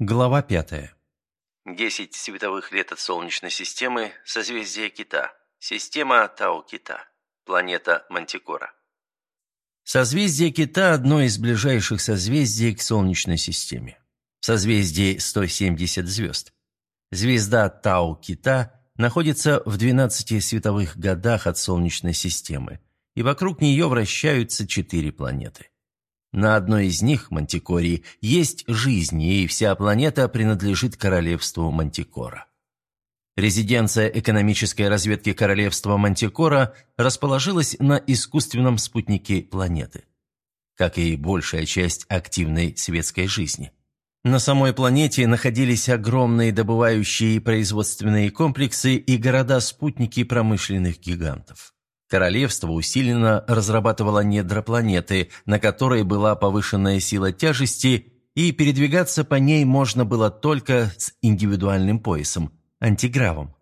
Глава пятая. Десять световых лет от Солнечной системы, созвездие Кита, система Тау-Кита, планета Мантикора. Созвездие Кита – одно из ближайших созвездий к Солнечной системе. В созвездии 170 звезд. Звезда Тау-Кита находится в 12 световых годах от Солнечной системы, и вокруг нее вращаются четыре планеты. На одной из них, Мантикории, есть жизнь, и вся планета принадлежит королевству Мантикора. Резиденция экономической разведки королевства Мантикора расположилась на искусственном спутнике планеты, как и большая часть активной светской жизни. На самой планете находились огромные добывающие и производственные комплексы и города-спутники промышленных гигантов. Королевство усиленно разрабатывало недра планеты, на которой была повышенная сила тяжести, и передвигаться по ней можно было только с индивидуальным поясом – антигравом.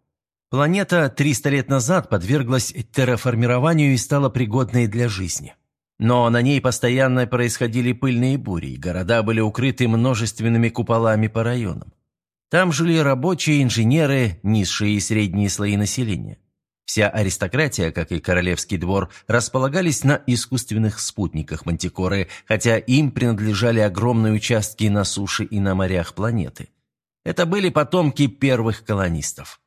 Планета 300 лет назад подверглась терраформированию и стала пригодной для жизни. Но на ней постоянно происходили пыльные бури, города были укрыты множественными куполами по районам. Там жили рабочие, инженеры, низшие и средние слои населения. Вся аристократия, как и королевский двор, располагались на искусственных спутниках Мантикоры, хотя им принадлежали огромные участки на суше и на морях планеты. Это были потомки первых колонистов.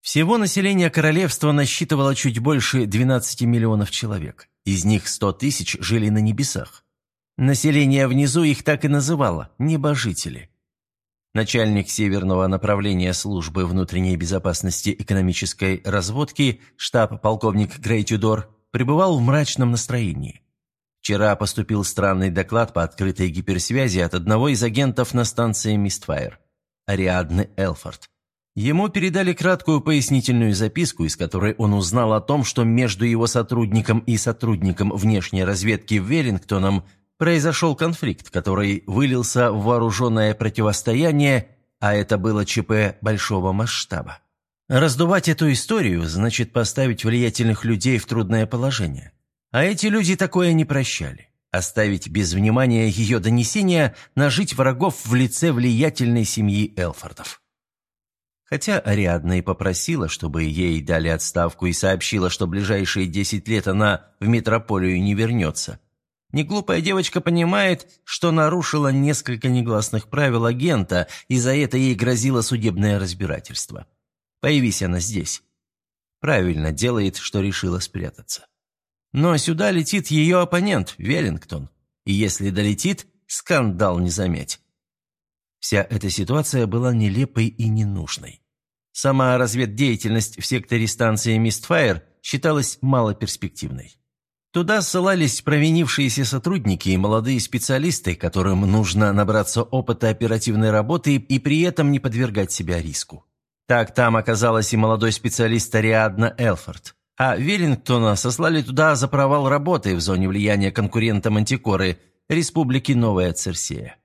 Всего население королевства насчитывало чуть больше 12 миллионов человек. Из них 100 тысяч жили на небесах. Население внизу их так и называло – небожители – Начальник северного направления службы внутренней безопасности экономической разводки, штаб-полковник Грей Тюдор, пребывал в мрачном настроении. Вчера поступил странный доклад по открытой гиперсвязи от одного из агентов на станции Мистфайр, Ариадны Элфорд. Ему передали краткую пояснительную записку, из которой он узнал о том, что между его сотрудником и сотрудником внешней разведки Веллингтоном произошел конфликт, который вылился в вооруженное противостояние, а это было ЧП большого масштаба. Раздувать эту историю значит поставить влиятельных людей в трудное положение. А эти люди такое не прощали. Оставить без внимания ее донесения, нажить врагов в лице влиятельной семьи Элфордов. Хотя Ариадна и попросила, чтобы ей дали отставку и сообщила, что ближайшие десять лет она в метрополию не вернется, Неглупая девочка понимает, что нарушила несколько негласных правил агента, и за это ей грозило судебное разбирательство. Появись она здесь. Правильно делает, что решила спрятаться. Но сюда летит ее оппонент, Веллингтон. И если долетит, скандал не заметь. Вся эта ситуация была нелепой и ненужной. Сама разведдеятельность в секторе станции Мистфайр считалась малоперспективной. Туда ссылались провинившиеся сотрудники и молодые специалисты, которым нужно набраться опыта оперативной работы и при этом не подвергать себя риску. Так там оказалась и молодой специалист Ариадна Элфорд. А Веллингтона сослали туда за провал работы в зоне влияния конкурента Мантикоры, Республики Новая Церсея.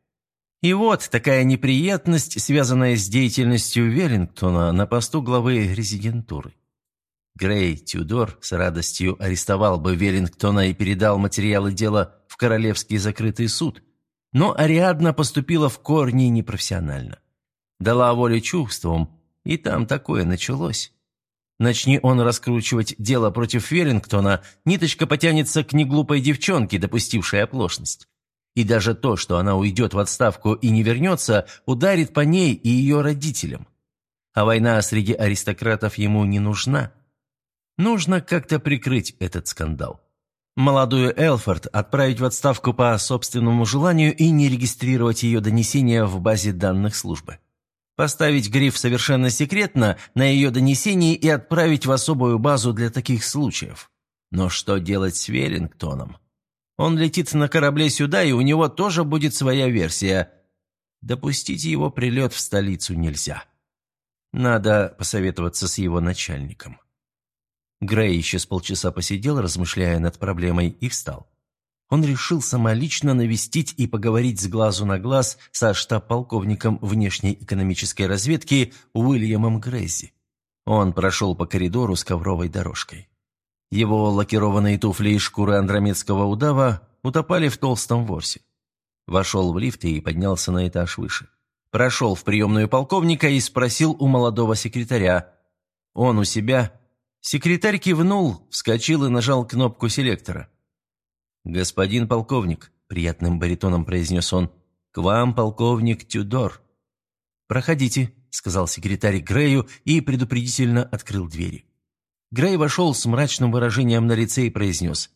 И вот такая неприятность, связанная с деятельностью Веллингтона на посту главы резидентуры. Грей Тюдор с радостью арестовал бы Веллингтона и передал материалы дела в Королевский закрытый суд. Но Ариадна поступила в корне непрофессионально. Дала волю чувствам, и там такое началось. Начни он раскручивать дело против Веллингтона, ниточка потянется к неглупой девчонке, допустившей оплошность. И даже то, что она уйдет в отставку и не вернется, ударит по ней и ее родителям. А война среди аристократов ему не нужна. Нужно как-то прикрыть этот скандал. Молодую Элфорд отправить в отставку по собственному желанию и не регистрировать ее донесения в базе данных службы. Поставить гриф «Совершенно секретно» на ее донесении и отправить в особую базу для таких случаев. Но что делать с Веллингтоном? Он летит на корабле сюда, и у него тоже будет своя версия. Допустить его прилет в столицу нельзя. Надо посоветоваться с его начальником. Грей еще с полчаса посидел, размышляя над проблемой, и встал. Он решил самолично навестить и поговорить с глазу на глаз со штаб-полковником внешней экономической разведки Уильямом Грейзи. Он прошел по коридору с ковровой дорожкой. Его лакированные туфли из шкуры андромедского удава утопали в толстом ворсе. Вошел в лифт и поднялся на этаж выше. Прошел в приемную полковника и спросил у молодого секретаря. «Он у себя?» Секретарь кивнул, вскочил и нажал кнопку селектора. «Господин полковник», — приятным баритоном произнес он, — «к вам полковник Тюдор». «Проходите», — сказал секретарь Грею и предупредительно открыл двери. Грей вошел с мрачным выражением на лице и произнес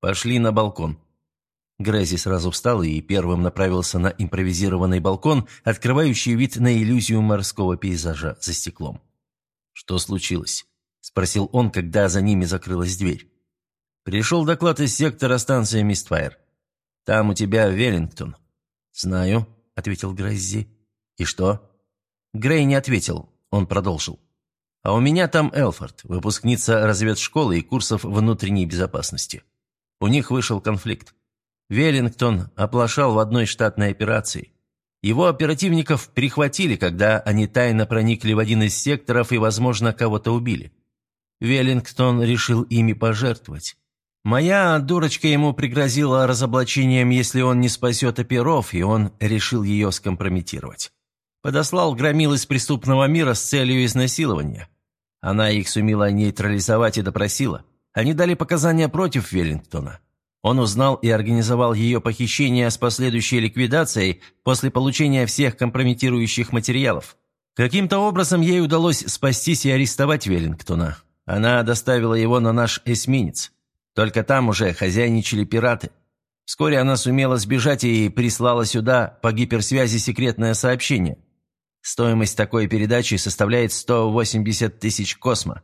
«Пошли на балкон». Грейзи сразу встал и первым направился на импровизированный балкон, открывающий вид на иллюзию морского пейзажа за стеклом. «Что случилось?» – спросил он, когда за ними закрылась дверь. «Пришел доклад из сектора станции Мистфайр. Там у тебя Веллингтон». «Знаю», – ответил Грейзи. «И что?» Грей не ответил, он продолжил. «А у меня там Элфорд, выпускница разведшколы и курсов внутренней безопасности. У них вышел конфликт. Веллингтон оплошал в одной штатной операции. Его оперативников перехватили, когда они тайно проникли в один из секторов и, возможно, кого-то убили. Веллингтон решил ими пожертвовать. Моя дурочка ему пригрозила разоблачением, если он не спасет оперов, и он решил ее скомпрометировать. Подослал громил из преступного мира с целью изнасилования. Она их сумела нейтрализовать и допросила. Они дали показания против Веллингтона. Он узнал и организовал ее похищение с последующей ликвидацией после получения всех компрометирующих материалов. Каким-то образом ей удалось спастись и арестовать Веллингтона. Она доставила его на наш эсминец. Только там уже хозяйничали пираты. Вскоре она сумела сбежать и прислала сюда по гиперсвязи секретное сообщение. Стоимость такой передачи составляет 180 тысяч космо.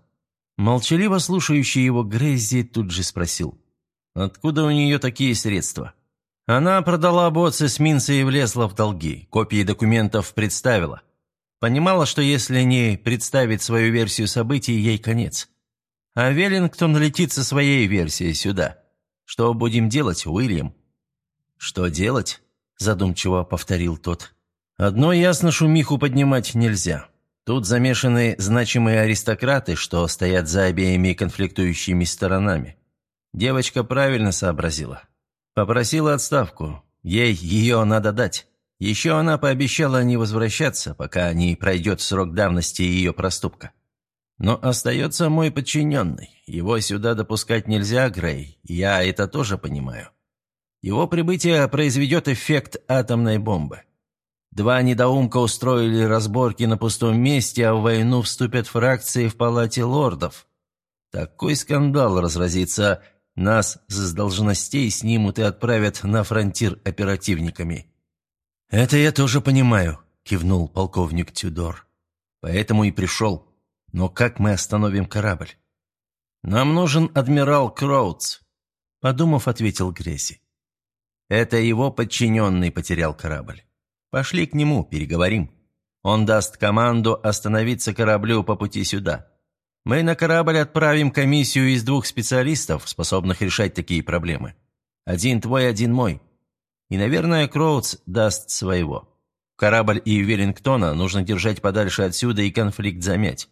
Молчаливо слушающий его Грейзи тут же спросил. Откуда у нее такие средства? Она продала бот эсминца и влезла в долги. Копии документов представила. Понимала, что если не представить свою версию событий, ей конец. А Веллингтон летит со своей версией сюда. Что будем делать, Уильям? Что делать? Задумчиво повторил тот. Одно ясно, шумиху поднимать нельзя. Тут замешаны значимые аристократы, что стоят за обеими конфликтующими сторонами. Девочка правильно сообразила. Попросила отставку. Ей ее надо дать. Еще она пообещала не возвращаться, пока не пройдет срок давности ее проступка. Но остается мой подчиненный. Его сюда допускать нельзя, Грей. Я это тоже понимаю. Его прибытие произведет эффект атомной бомбы. Два недоумка устроили разборки на пустом месте, а в войну вступят фракции в палате лордов. Такой скандал разразится, нас с должностей снимут и отправят на фронтир оперативниками». «Это я тоже понимаю», — кивнул полковник Тюдор. «Поэтому и пришел. Но как мы остановим корабль?» «Нам нужен адмирал Кроудс», — подумав, ответил Гресси. «Это его подчиненный потерял корабль. Пошли к нему, переговорим. Он даст команду остановиться кораблю по пути сюда. Мы на корабль отправим комиссию из двух специалистов, способных решать такие проблемы. Один твой, один мой. И, наверное, Кроудс даст своего. Корабль и Веллингтона нужно держать подальше отсюда и конфликт замять.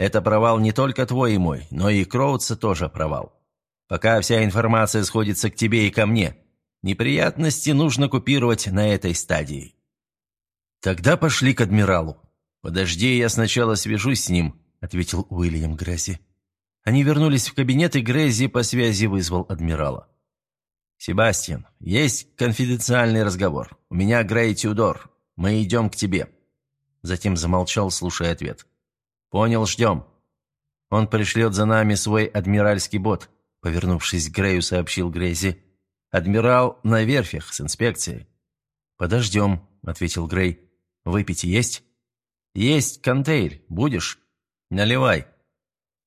Это провал не только твой и мой, но и Кроудса тоже провал. Пока вся информация сходится к тебе и ко мне. Неприятности нужно купировать на этой стадии. Тогда пошли к адмиралу. Подожди, я сначала свяжусь с ним, – ответил Уильям Грейси. Они вернулись в кабинет, и Грейзи по связи вызвал адмирала. «Себастьян, есть конфиденциальный разговор. У меня Грей Тюдор. Мы идем к тебе». Затем замолчал, слушая ответ. «Понял, ждем». «Он пришлет за нами свой адмиральский бот», – повернувшись к Грею, сообщил Грейзи. «Адмирал на верфях с инспекцией». «Подождем», – ответил Грей. «Выпить есть?» «Есть контейр. Будешь?» «Наливай».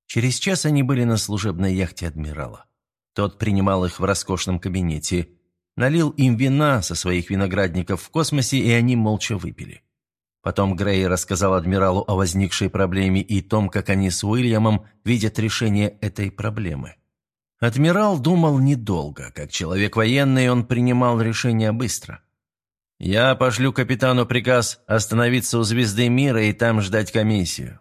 Через час они были на служебной яхте адмирала. Тот принимал их в роскошном кабинете, налил им вина со своих виноградников в космосе, и они молча выпили. Потом Грей рассказал адмиралу о возникшей проблеме и том, как они с Уильямом видят решение этой проблемы. Адмирал думал недолго. Как человек военный, он принимал решение быстро. «Я пошлю капитану приказ остановиться у звезды мира и там ждать комиссию.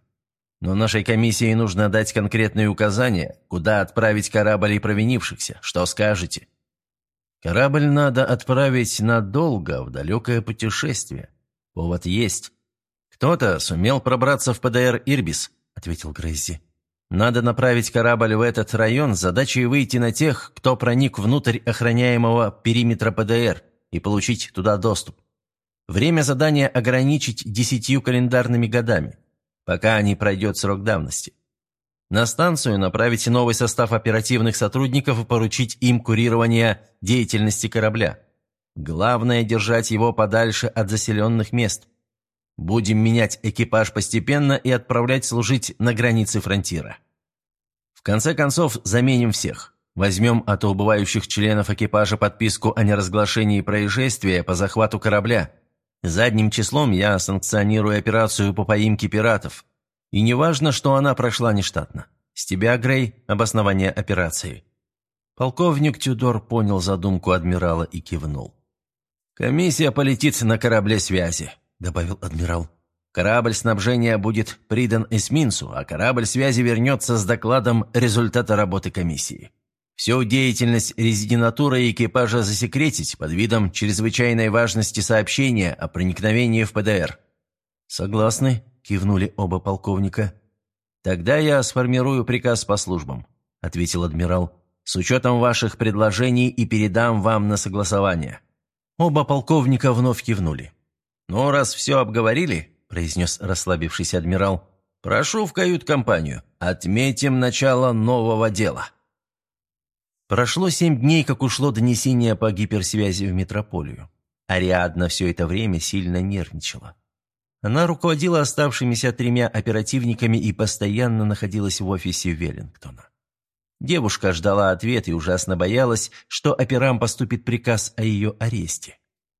Но нашей комиссии нужно дать конкретные указания, куда отправить корабль и провинившихся. Что скажете? Корабль надо отправить надолго, в далекое путешествие. «Повод есть. Кто-то сумел пробраться в ПДР «Ирбис», — ответил Грейзи. «Надо направить корабль в этот район с задачей выйти на тех, кто проник внутрь охраняемого периметра ПДР и получить туда доступ. Время задания ограничить десятью календарными годами, пока не пройдет срок давности. На станцию направить новый состав оперативных сотрудников и поручить им курирование деятельности корабля. Главное – держать его подальше от заселенных мест. Будем менять экипаж постепенно и отправлять служить на границе фронтира. В конце концов, заменим всех. Возьмем от убывающих членов экипажа подписку о неразглашении происшествия по захвату корабля. Задним числом я санкционирую операцию по поимке пиратов. И неважно, что она прошла нештатно. С тебя, Грей, обоснование операции». Полковник Тюдор понял задумку адмирала и кивнул. «Комиссия полетит на корабле связи», — добавил адмирал. «Корабль снабжения будет придан эсминцу, а корабль связи вернется с докладом результата работы комиссии. Всю деятельность резидентуры и экипажа засекретить под видом чрезвычайной важности сообщения о проникновении в ПДР». «Согласны?» — кивнули оба полковника. «Тогда я сформирую приказ по службам», — ответил адмирал, «с учетом ваших предложений и передам вам на согласование». Оба полковника вновь кивнули. «Ну, раз все обговорили», — произнес расслабившийся адмирал, «прошу в кают-компанию. Отметим начало нового дела». Прошло семь дней, как ушло донесение по гиперсвязи в метрополию. Ариадна все это время сильно нервничала. Она руководила оставшимися тремя оперативниками и постоянно находилась в офисе Веллингтона. Девушка ждала ответ и ужасно боялась, что операм поступит приказ о ее аресте.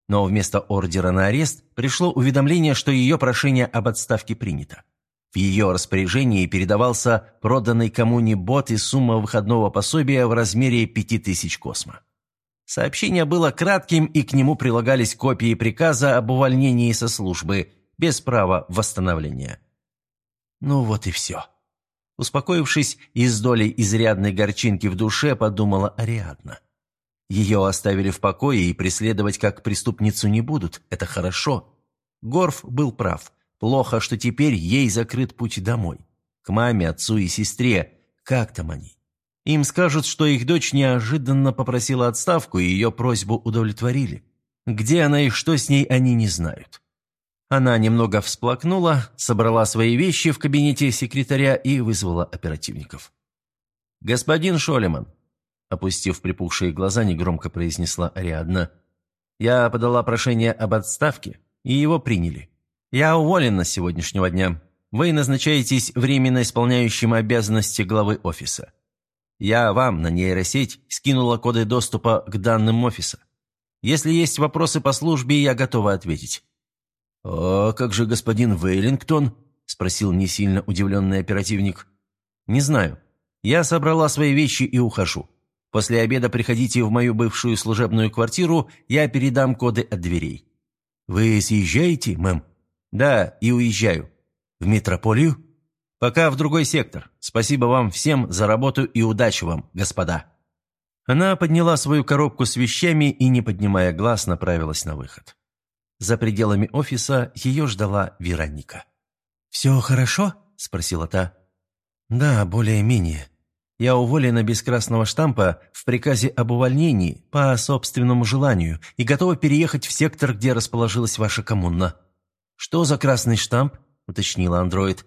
Но вместо ордера на арест пришло уведомление, что ее прошение об отставке принято. В ее распоряжении передавался проданный коммуне бот и сумма выходного пособия в размере 5000 космо. Сообщение было кратким, и к нему прилагались копии приказа об увольнении со службы, без права восстановления. Ну вот и все. Успокоившись и с долей изрядной горчинки в душе, подумала Ариадна. Ее оставили в покое и преследовать как преступницу не будут, это хорошо. Горф был прав. Плохо, что теперь ей закрыт путь домой. К маме, отцу и сестре. Как там они? Им скажут, что их дочь неожиданно попросила отставку, и ее просьбу удовлетворили. Где она и что с ней, они не знают. Она немного всплакнула, собрала свои вещи в кабинете секретаря и вызвала оперативников. «Господин Шолеман», — опустив припухшие глаза, негромко произнесла Ариадна, «я подала прошение об отставке, и его приняли. Я уволена с сегодняшнего дня. Вы назначаетесь временно исполняющим обязанности главы офиса. Я вам на нейросеть скинула коды доступа к данным офиса. Если есть вопросы по службе, я готова ответить. «А как же господин Вейлингтон?» – спросил не сильно удивленный оперативник. «Не знаю. Я собрала свои вещи и ухожу. После обеда приходите в мою бывшую служебную квартиру, я передам коды от дверей». «Вы съезжаете, мэм?» «Да, и уезжаю». «В метрополию?» «Пока в другой сектор. Спасибо вам всем за работу и удачи вам, господа». Она подняла свою коробку с вещами и, не поднимая глаз, направилась на выход. За пределами офиса ее ждала Вероника. «Все хорошо?» – спросила та. «Да, более-менее. Я уволена без красного штампа в приказе об увольнении по собственному желанию и готова переехать в сектор, где расположилась ваша коммуна». «Что за красный штамп?» – уточнила андроид.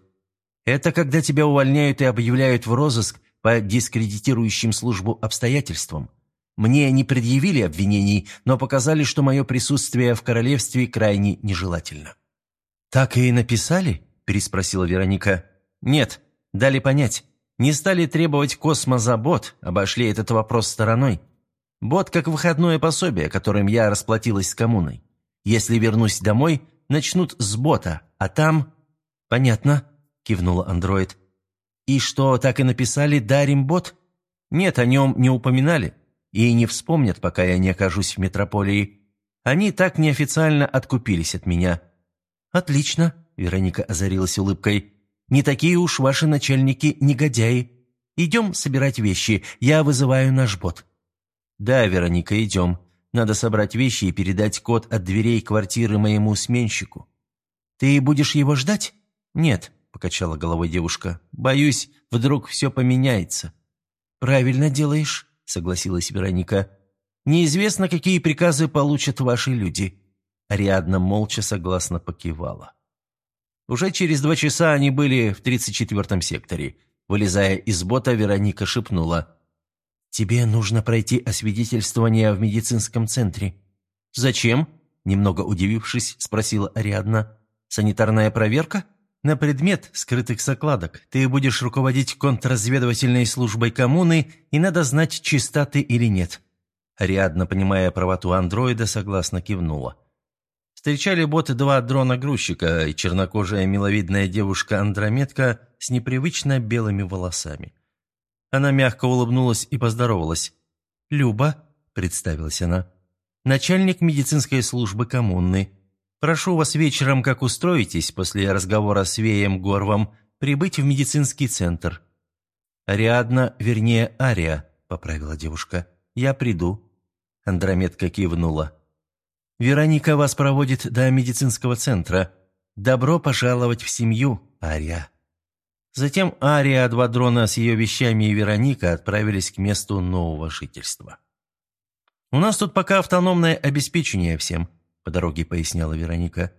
«Это когда тебя увольняют и объявляют в розыск по дискредитирующим службу обстоятельствам. Мне не предъявили обвинений, но показали, что мое присутствие в королевстве крайне нежелательно». «Так и написали?» – переспросила Вероника. «Нет, дали понять. Не стали требовать космо за бот, обошли этот вопрос стороной. Бот как выходное пособие, которым я расплатилась с коммуной. Если вернусь домой, начнут с бота, а там...» «Понятно», – кивнула андроид. «И что, так и написали «дарим бот»?» «Нет, о нем не упоминали» и не вспомнят, пока я не окажусь в метрополии. Они так неофициально откупились от меня». «Отлично», — Вероника озарилась улыбкой. «Не такие уж ваши начальники негодяи. Идем собирать вещи, я вызываю наш бот». «Да, Вероника, идем. Надо собрать вещи и передать код от дверей квартиры моему сменщику. Ты будешь его ждать?» «Нет», — покачала головой девушка. «Боюсь, вдруг все поменяется». «Правильно делаешь», — согласилась Вероника. «Неизвестно, какие приказы получат ваши люди». Ариадна молча согласно покивала. Уже через два часа они были в 34-м секторе. Вылезая из бота, Вероника шепнула. «Тебе нужно пройти освидетельствование в медицинском центре». «Зачем?» – немного удивившись, спросила Ариадна. «Санитарная проверка?» «На предмет скрытых закладок. Ты будешь руководить контрразведывательной службой коммуны, и надо знать, чиста ты или нет». Ариадна, понимая правоту андроида, согласно кивнула. Встречали боты два дрона-грузчика и чернокожая миловидная девушка-андрометка с непривычно белыми волосами. Она мягко улыбнулась и поздоровалась. «Люба», — представилась она, — «начальник медицинской службы коммуны. Прошу вас вечером, как устроитесь, после разговора с Веем Горвом, прибыть в медицинский центр». «Ариадна, вернее, Ария», — поправила девушка. «Я приду». Андрометка кивнула. Вероника вас проводит до медицинского центра. Добро пожаловать в семью, Ария». Затем Ария, два дрона с ее вещами и Вероника отправились к месту нового жительства. «У нас тут пока автономное обеспечение всем», – по дороге поясняла Вероника.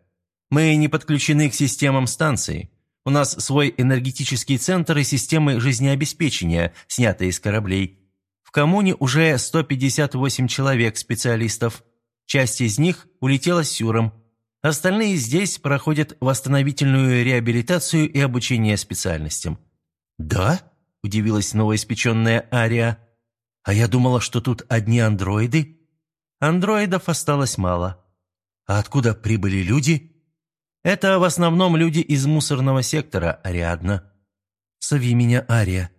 «Мы не подключены к системам станции. У нас свой энергетический центр и системы жизнеобеспечения, снятые из кораблей. В коммуне уже 158 человек специалистов. Часть из них улетела с Сюром. Остальные здесь проходят восстановительную реабилитацию и обучение специальностям. «Да?» – удивилась новоиспеченная Ария. «А я думала, что тут одни андроиды?» «Андроидов осталось мало». «А откуда прибыли люди?» «Это в основном люди из мусорного сектора, Ариадна». «Зови меня Ария.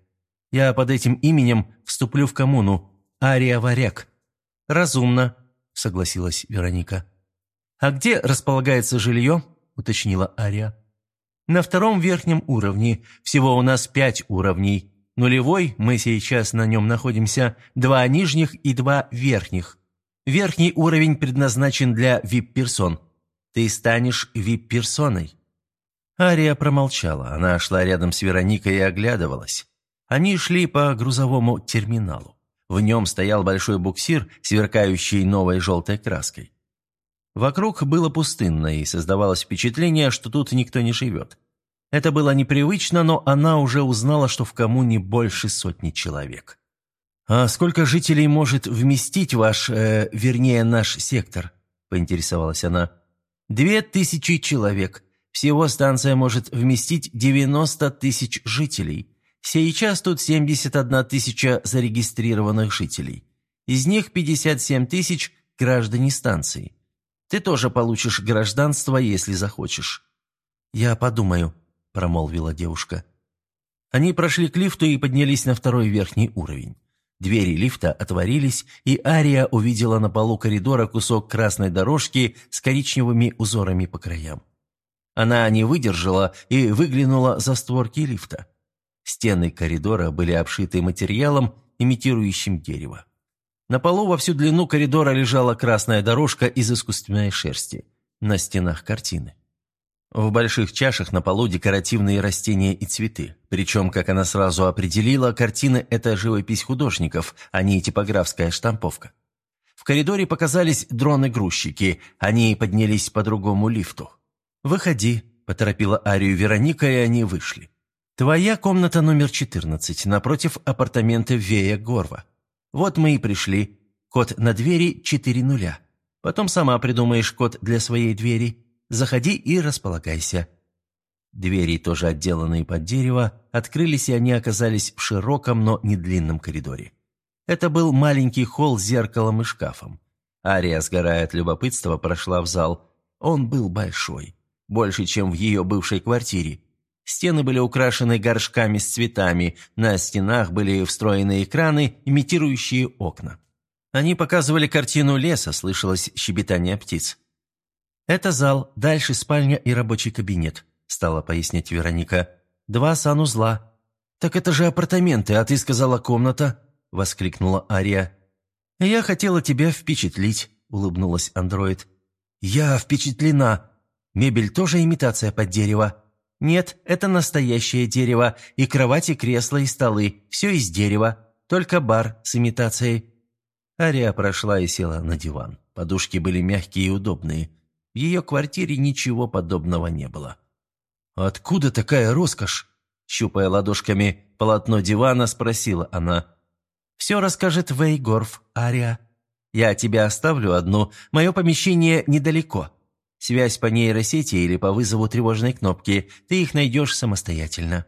Я под этим именем вступлю в коммуну. Ария Варяг». «Разумно согласилась Вероника. «А где располагается жилье?» – уточнила Ария. «На втором верхнем уровне. Всего у нас пять уровней. Нулевой, мы сейчас на нем находимся, два нижних и два верхних. Верхний уровень предназначен для вип-персон. Ты станешь вип-персоной». Ария промолчала. Она шла рядом с Вероникой и оглядывалась. Они шли по грузовому терминалу. В нем стоял большой буксир, сверкающий новой желтой краской. Вокруг было пустынно, и создавалось впечатление, что тут никто не живет. Это было непривычно, но она уже узнала, что в коммуне больше сотни человек. «А сколько жителей может вместить ваш, э, вернее, наш сектор?» – поинтересовалась она. «Две тысячи человек. Всего станция может вместить 90 тысяч жителей. Сейчас тут 71 тысяча зарегистрированных жителей. Из них 57 тысяч – граждане станции. Ты тоже получишь гражданство, если захочешь». «Я подумаю», – промолвила девушка. Они прошли к лифту и поднялись на второй верхний уровень. Двери лифта отворились, и Ария увидела на полу коридора кусок красной дорожки с коричневыми узорами по краям. Она не выдержала и выглянула за створки лифта. Стены коридора были обшиты материалом, имитирующим дерево. На полу во всю длину коридора лежала красная дорожка из искусственной шерсти. На стенах картины. В больших чашах на полу декоративные растения и цветы. Причем, как она сразу определила, картины – это живопись художников, а не типографская штамповка. В коридоре показались дроны-грузчики. Они поднялись по другому лифту. «Выходи», – поторопила Арию Вероника, и они вышли. «Твоя комната номер 14, напротив апартамента Вея Горва. Вот мы и пришли. Код на двери 4 нуля. Потом сама придумаешь код для своей двери. Заходи и располагайся». Двери, тоже отделанные под дерево, открылись, и они оказались в широком, но не длинном коридоре. Это был маленький холл с зеркалом и шкафом. Ария, сгорая от любопытства, прошла в зал. Он был большой. Больше, чем в ее бывшей квартире. Стены были украшены горшками с цветами, на стенах были встроены экраны, имитирующие окна. Они показывали картину леса, слышалось щебетание птиц. «Это зал, дальше спальня и рабочий кабинет», – стала пояснять Вероника. «Два санузла». «Так это же апартаменты, а ты сказала комната», – воскликнула Ария. «Я хотела тебя впечатлить», – улыбнулась андроид. «Я впечатлена», Мебель тоже имитация под дерево?» «Нет, это настоящее дерево, и кровати, кресла и столы, все из дерева, только бар с имитацией». Ария прошла и села на диван. Подушки были мягкие и удобные. В ее квартире ничего подобного не было. «Откуда такая роскошь?» Щупая ладошками полотно дивана, спросила она. «Все расскажет Вейгорф, Ария. Я тебя оставлю одну, мое помещение недалеко. Связь по нейросети или по вызову тревожной кнопки, ты их найдешь самостоятельно».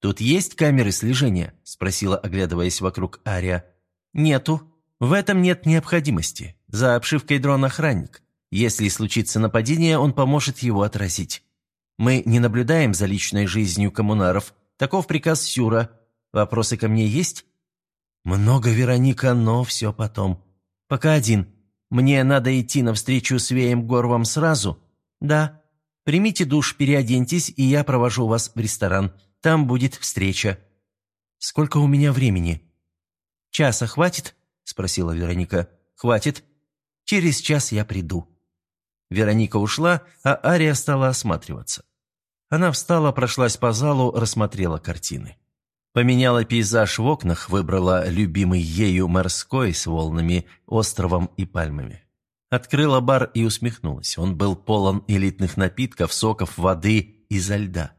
«Тут есть камеры слежения?» – спросила, оглядываясь вокруг Ария. «Нету. В этом нет необходимости. За обшивкой дрон охранник. Если случится нападение, он поможет его отразить. Мы не наблюдаем за личной жизнью коммунаров. Таков приказ Сюра. Вопросы ко мне есть?» «Много, Вероника, но все потом. Пока один. Мне надо идти навстречу с Веем Горвом сразу?» «Да. Примите душ, переоденьтесь, и я провожу вас в ресторан. Там будет встреча». «Сколько у меня времени?» «Часа хватит?» – спросила Вероника. «Хватит. Через час я приду». Вероника ушла, а Ария стала осматриваться. Она встала, прошлась по залу, рассмотрела картины. Поменяла пейзаж в окнах, выбрала любимый ею морской с волнами, островом и пальмами. Открыла бар и усмехнулась. Он был полон элитных напитков, соков, воды изо льда.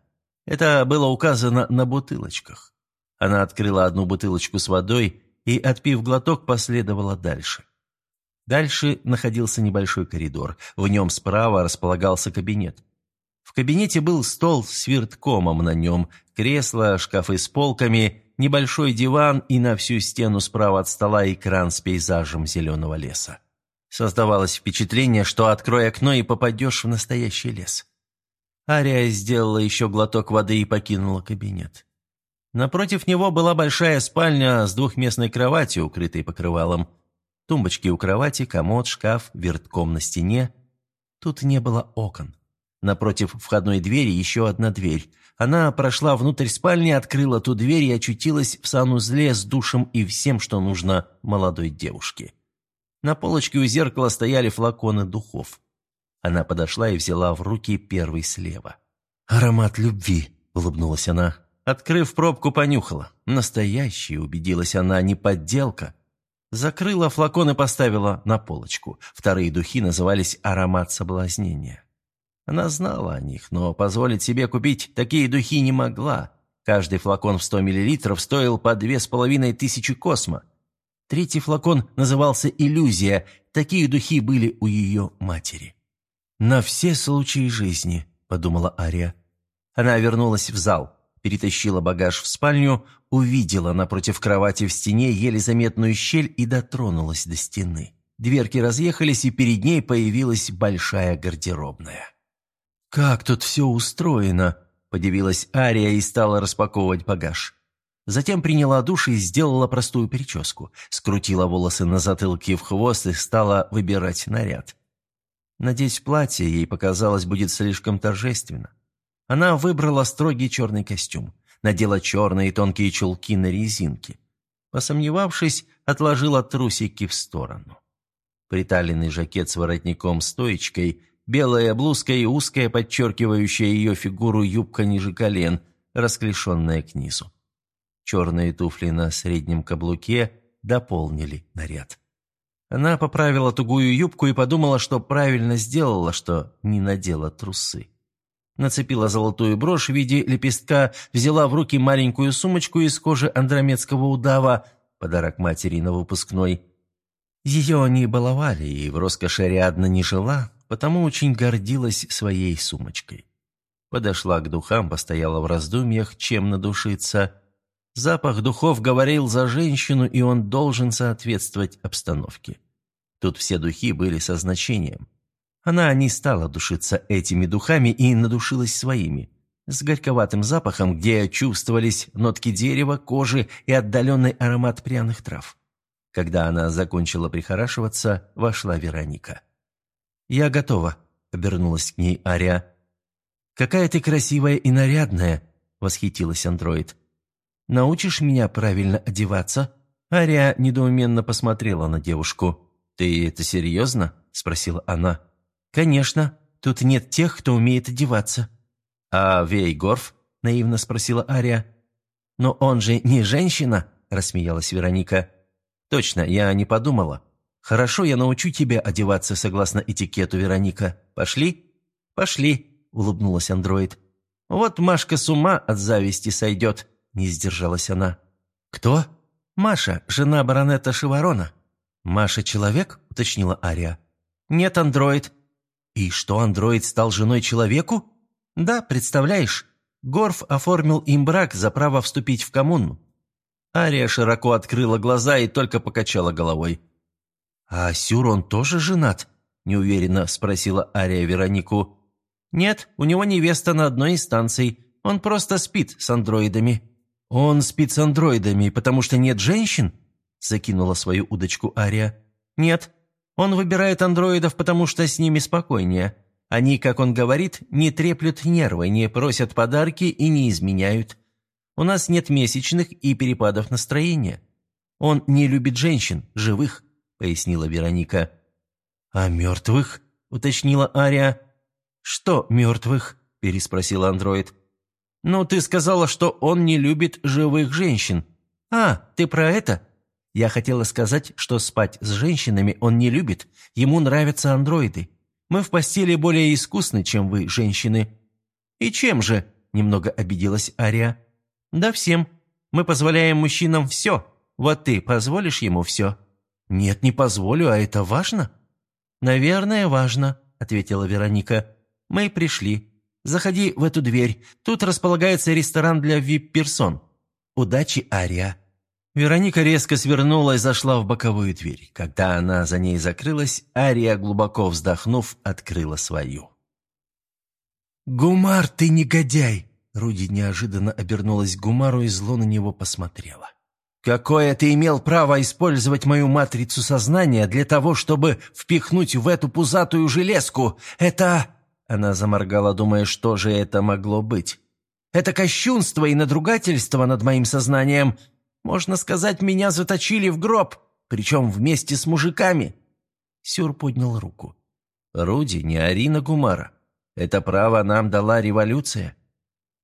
Это было указано на бутылочках. Она открыла одну бутылочку с водой и, отпив глоток, последовала дальше. Дальше находился небольшой коридор. В нем справа располагался кабинет. В кабинете был стол с верткомом на нем, кресло, шкафы с полками, небольшой диван и на всю стену справа от стола экран с пейзажем зеленого леса. Создавалось впечатление, что открой окно и попадешь в настоящий лес. Ария сделала еще глоток воды и покинула кабинет. Напротив него была большая спальня с двухместной кроватью, укрытой покрывалом. Тумбочки у кровати, комод, шкаф, вертком на стене. Тут не было окон. Напротив входной двери еще одна дверь. Она прошла внутрь спальни, открыла ту дверь и очутилась в санузле с душем и всем, что нужно молодой девушке. На полочке у зеркала стояли флаконы духов. Она подошла и взяла в руки первый слева. «Аромат любви», — улыбнулась она. Открыв пробку, понюхала. Настоящий, убедилась она, не подделка. Закрыла флакон и поставила на полочку. Вторые духи назывались «Аромат соблазнения». Она знала о них, но позволить себе купить такие духи не могла. Каждый флакон в 100 мл стоил по две с половиной тысячи космо. Третий флакон назывался «Иллюзия». Такие духи были у ее матери. «На все случаи жизни», — подумала Ария. Она вернулась в зал, перетащила багаж в спальню, увидела напротив кровати в стене еле заметную щель и дотронулась до стены. Дверки разъехались, и перед ней появилась большая гардеробная. «Как тут все устроено?» – подивилась Ария и стала распаковывать багаж. Затем приняла душ и сделала простую прическу, скрутила волосы на затылке в хвост и стала выбирать наряд. Надеть платье ей показалось будет слишком торжественно. Она выбрала строгий черный костюм, надела черные тонкие чулки на резинке. Посомневавшись, отложила трусики в сторону. Приталенный жакет с воротником-стоечкой, белая блузка и узкая, подчеркивающая ее фигуру юбка ниже колен, расклешенная к низу. Черные туфли на среднем каблуке дополнили наряд. Она поправила тугую юбку и подумала, что правильно сделала, что не надела трусы нацепила золотую брошь в виде лепестка, взяла в руки маленькую сумочку из кожи андромедского удава, подарок матери на выпускной. Ее не баловали и в роскоши Ариадна не жила, потому очень гордилась своей сумочкой. Подошла к духам, постояла в раздумьях, чем надушиться. Запах духов говорил за женщину, и он должен соответствовать обстановке. Тут все духи были со значением – она не стала душиться этими духами и надушилась своими, с горьковатым запахом, где чувствовались нотки дерева, кожи и отдаленный аромат пряных трав. Когда она закончила прихорашиваться, вошла Вероника. «Я готова», — обернулась к ней Ария. «Какая ты красивая и нарядная», — восхитилась андроид. «Научишь меня правильно одеваться?» Ария недоуменно посмотрела на девушку. «Ты это серьезно?» — спросила она. «Конечно. тут нет тех, кто умеет одеваться». «А Вейгорф?» – наивно спросила Ария. «Но он же не женщина», – рассмеялась Вероника. «Точно, я не подумала. Хорошо, я научу тебя одеваться согласно этикету, Вероника. Пошли?» «Пошли», – улыбнулась андроид. «Вот Машка с ума от зависти сойдет», – не сдержалась она. «Кто?» «Маша, жена баронета Шиворона». «Маша человек?» – уточнила Ария. «Нет, андроид». «И что, андроид стал женой человеку?» «Да, представляешь, Горф оформил им брак за право вступить в коммуну». Ария широко открыла глаза и только покачала головой. «А Сюрон тоже женат?» – неуверенно спросила Ария Веронику. «Нет, у него невеста на одной из станций. Он просто спит с андроидами». «Он спит с андроидами, потому что нет женщин?» – закинула свою удочку Ария. «Нет, он выбирает андроидов, потому что с ними спокойнее. Они, как он говорит, не треплют нервы, не просят подарки и не изменяют. У нас нет месячных и перепадов настроения. Он не любит женщин, живых», – пояснила Вероника. «А мертвых?» – уточнила Ария. «Что мертвых?» – переспросил андроид. «Ну, ты сказала, что он не любит живых женщин. А, ты про это?» Я хотела сказать, что спать с женщинами он не любит, ему нравятся андроиды. Мы в постели более искусны, чем вы, женщины». «И чем же?» – немного обиделась Ария. «Да всем. Мы позволяем мужчинам все. Вот ты позволишь ему все?» «Нет, не позволю, а это важно?» «Наверное, важно», – ответила Вероника. «Мы пришли. Заходи в эту дверь. Тут располагается ресторан для вип-персон. Удачи, Ария». Вероника резко свернула и зашла в боковую дверь. Когда она за ней закрылась, Ария, глубоко вздохнув, открыла свою. «Гумар, ты негодяй!» Руди неожиданно обернулась к Гумару и зло на него посмотрела. «Какое ты имел право использовать мою матрицу сознания для того, чтобы впихнуть в эту пузатую железку? Это...» Она заморгала, думая, что же это могло быть. «Это кощунство и надругательство над моим сознанием. Можно сказать, меня заточили в гроб, причем вместе с мужиками». Сюр поднял руку. «Руди, не Арина Гумара. Это право нам дала революция».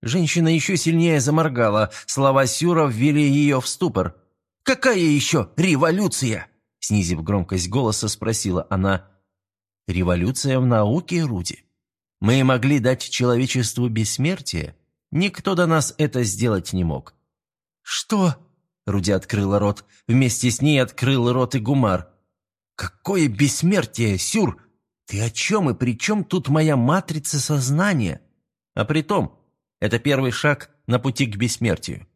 Женщина еще сильнее заморгала, слова Сюра ввели ее в ступор. «Какая еще революция?» Снизив громкость голоса, спросила она. «Революция в науке, Руди. Мы могли дать человечеству бессмертие. Никто до нас это сделать не мог». «Что?» Руди открыла рот. Вместе с ней открыл рот и Гумар. «Какое бессмертие, Сюр! Ты о чем и при чем тут моя матрица сознания?» «А при том, это первый шаг на пути к бессмертию.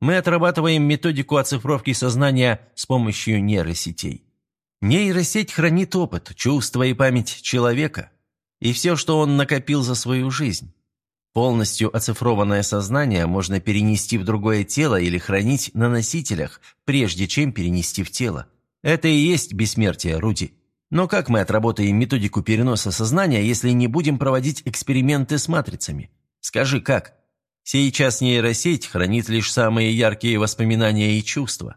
Мы отрабатываем методику оцифровки сознания с помощью нейросетей. Нейросеть хранит опыт, чувства и память человека, и все, что он накопил за свою жизнь. Полностью оцифрованное сознание можно перенести в другое тело или хранить на носителях, прежде чем перенести в тело. Это и есть бессмертие, Руди. Но как мы отработаем методику переноса сознания, если не будем проводить эксперименты с матрицами? Скажи, как? Сейчас нейросеть хранит лишь самые яркие воспоминания и чувства.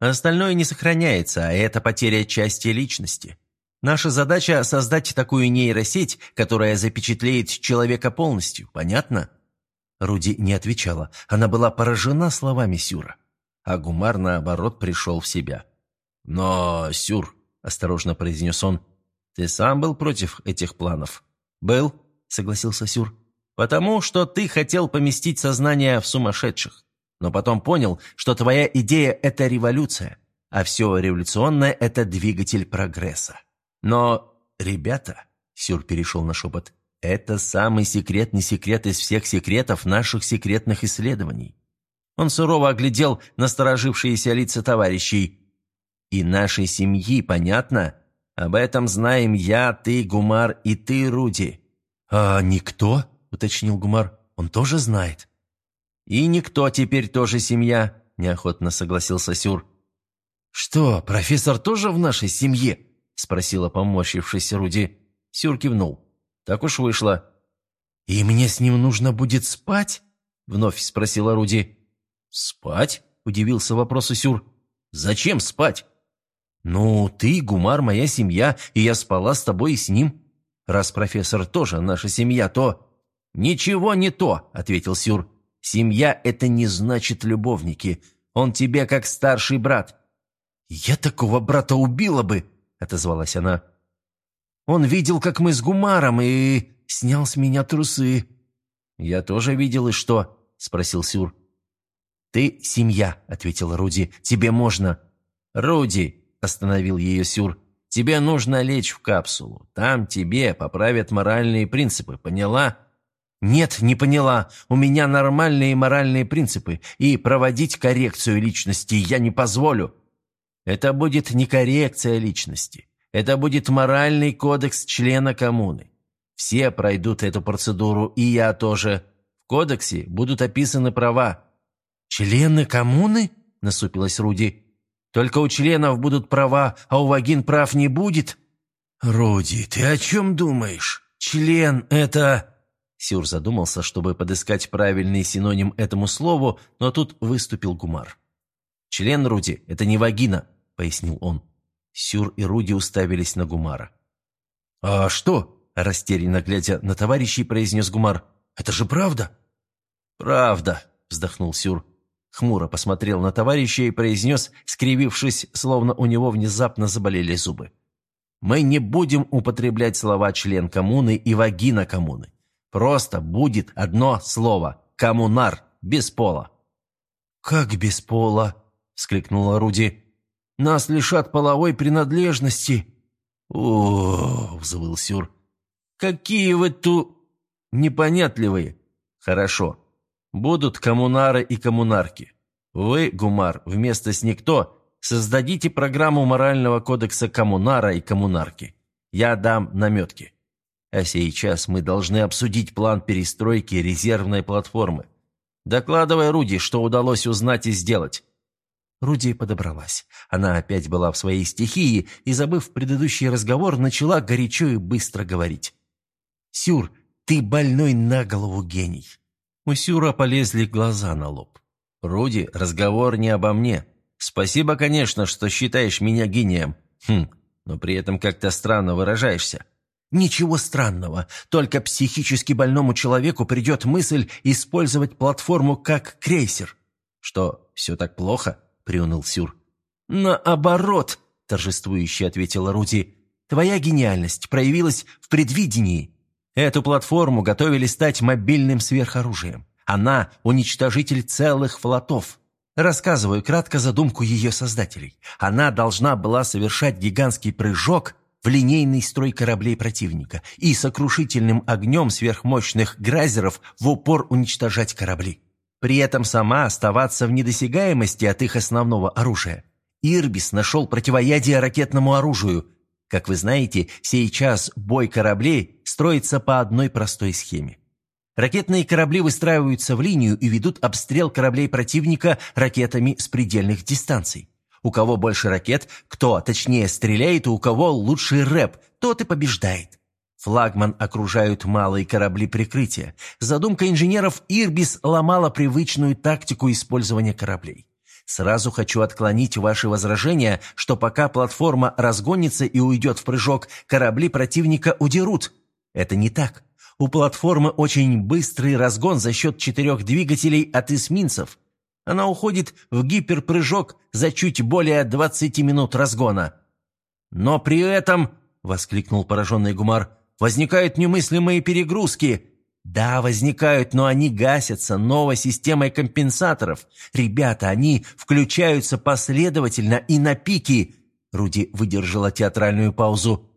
Остальное не сохраняется, а это потеря части личности. Наша задача – создать такую нейросеть, которая запечатлеет человека полностью. Понятно?» Руди не отвечала. Она была поражена словами Сюра. А Гумар, наоборот, пришел в себя. «Но, Сюр», – осторожно произнес он, – «ты сам был против этих планов?» «Был», – согласился Сюр. «Потому что ты хотел поместить сознание в сумасшедших, но потом понял, что твоя идея – это революция, а все революционное – это двигатель прогресса. Но, ребята, Сюр перешел на шепот, это самый секретный секрет из всех секретов наших секретных исследований. Он сурово оглядел насторожившиеся лица товарищей. «И нашей семьи, понятно? Об этом знаем я, ты, Гумар, и ты, Руди». «А никто?» — уточнил Гумар. «Он тоже знает». «И никто теперь тоже семья», — неохотно согласился Сюр. «Что, профессор тоже в нашей семье?» – спросила поморщившись Руди. Сюр кивнул. «Так уж вышло». «И мне с ним нужно будет спать?» – вновь спросила Руди. «Спать?» – удивился вопросу Сюр. «Зачем спать?» «Ну, ты, Гумар, моя семья, и я спала с тобой и с ним. Раз профессор тоже наша семья, то...» «Ничего не то», — ответил Сюр. «Семья — это не значит любовники. Он тебе как старший брат». «Я такого брата убила бы», — отозвалась она. «Он видел, как мы с Гумаром, и снял с меня трусы». «Я тоже видел, и что?» — спросил Сюр. «Ты семья», — ответила Руди. «Тебе можно». «Руди», — остановил ее Сюр, — «тебе нужно лечь в капсулу. Там тебе поправят моральные принципы, поняла?» «Нет, не поняла. У меня нормальные моральные принципы, и проводить коррекцию личности я не позволю». «Это будет не коррекция личности. Это будет моральный кодекс члена коммуны. Все пройдут эту процедуру, и я тоже. В кодексе будут описаны права». «Члены коммуны?» – насупилась Руди. «Только у членов будут права, а у вагин прав не будет?» «Руди, ты о чем думаешь? Член – это...» Сюр задумался, чтобы подыскать правильный синоним этому слову, но тут выступил Гумар. «Член Руди – это не вагина», – пояснил он. Сюр и Руди уставились на Гумара. «А что?» – растерянно глядя на товарищей, произнес Гумар. «Это же правда?» «Правда», – вздохнул Сюр. Хмуро посмотрел на товарища и произнес, скривившись, словно у него внезапно заболели зубы. «Мы не будем употреблять слова «член коммуны» и «вагина коммуны». Просто будет одно слово – коммунар, без пола». «Как без пола?» – вскликнула Руди. «Нас лишат половой принадлежности». «О, — взвыл Сюр, — какие вы ту... непонятливые. Хорошо. Будут коммунары и коммунарки. Вы, Гумар, вместо с никто создадите программу морального кодекса коммунара и коммунарки. Я дам наметки. А сейчас мы должны обсудить план перестройки резервной платформы. Докладывай Руди, что удалось узнать и сделать». Руди подобралась. Она опять была в своей стихии и, забыв предыдущий разговор, начала горячо и быстро говорить. «Сюр, ты больной на голову гений». У Сюра полезли глаза на лоб. «Руди, разговор не обо мне. Спасибо, конечно, что считаешь меня гением. Хм, но при этом как-то странно выражаешься. Ничего странного, только психически больному человеку придет мысль использовать платформу как крейсер. Что, все так плохо? Приуныл Сюр. Наоборот, торжествующе ответила Руди. Твоя гениальность проявилась в предвидении. Эту платформу готовили стать мобильным сверхоружием. Она – уничтожитель целых флотов. Рассказываю кратко задумку ее создателей. Она должна была совершать гигантский прыжок – в линейный строй кораблей противника и сокрушительным огнем сверхмощных грайзеров в упор уничтожать корабли. При этом сама оставаться в недосягаемости от их основного оружия. Ирбис нашел противоядие ракетному оружию. Как вы знаете, сейчас бой кораблей строится по одной простой схеме. Ракетные корабли выстраиваются в линию и ведут обстрел кораблей противника ракетами с предельных дистанций. У кого больше ракет, кто точнее стреляет, у кого лучший рэп, тот и побеждает. Флагман окружают малые корабли прикрытия. Задумка инженеров Ирбис ломала привычную тактику использования кораблей. Сразу хочу отклонить ваши возражения, что пока платформа разгонится и уйдет в прыжок, корабли противника удерут. Это не так. У платформы очень быстрый разгон за счет четырех двигателей от эсминцев. Она уходит в гиперпрыжок за чуть более 20 минут разгона. «Но при этом», — воскликнул пораженный Гумар, — «возникают немыслимые перегрузки». «Да, возникают, но они гасятся новой системой компенсаторов. Ребята, они включаются последовательно и на пике». Руди выдержала театральную паузу.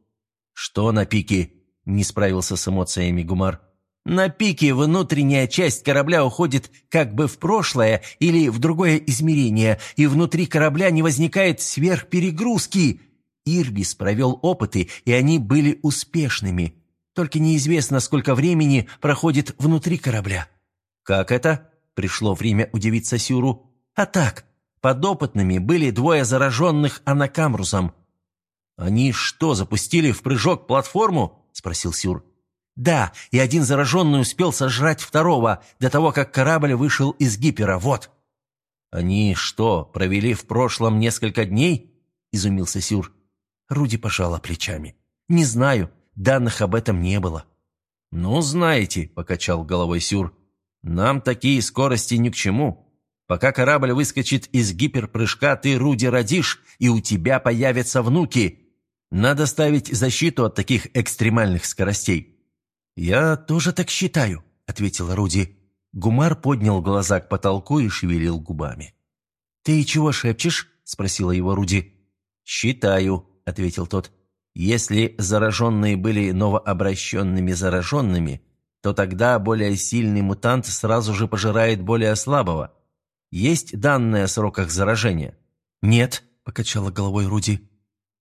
«Что на пике?» — не справился с эмоциями Гумар. На пике внутренняя часть корабля уходит как бы в прошлое или в другое измерение, и внутри корабля не возникает сверхперегрузки. Ирбис провел опыты, и они были успешными. Только неизвестно, сколько времени проходит внутри корабля. «Как это?» – пришло время удивиться Сюру. «А так, подопытными были двое зараженных анакамрусом». «Они что, запустили в прыжок платформу?» – спросил Сюр. Да, и один зараженный успел сожрать второго, до того, как корабль вышел из гипера, вот». «Они что, провели в прошлом несколько дней?» – изумился Сюр. Руди пожала плечами. «Не знаю. Данных об этом не было». «Ну, знаете», — покачал головой Сюр, — «нам такие скорости ни к чему. Пока корабль выскочит из гиперпрыжка, ты, Руди, родишь, и у тебя появятся внуки. Надо ставить защиту от таких экстремальных скоростей». «Я тоже так считаю», — ответила Руди. Гумар поднял глаза к потолку и шевелил губами. «Ты чего шепчешь?» – спросила его Руди. «Считаю», – ответил тот. «Если зараженные были новообращенными зараженными, то тогда более сильный мутант сразу же пожирает более слабого. Есть данные о сроках заражения?» «Нет», – покачала головой Руди.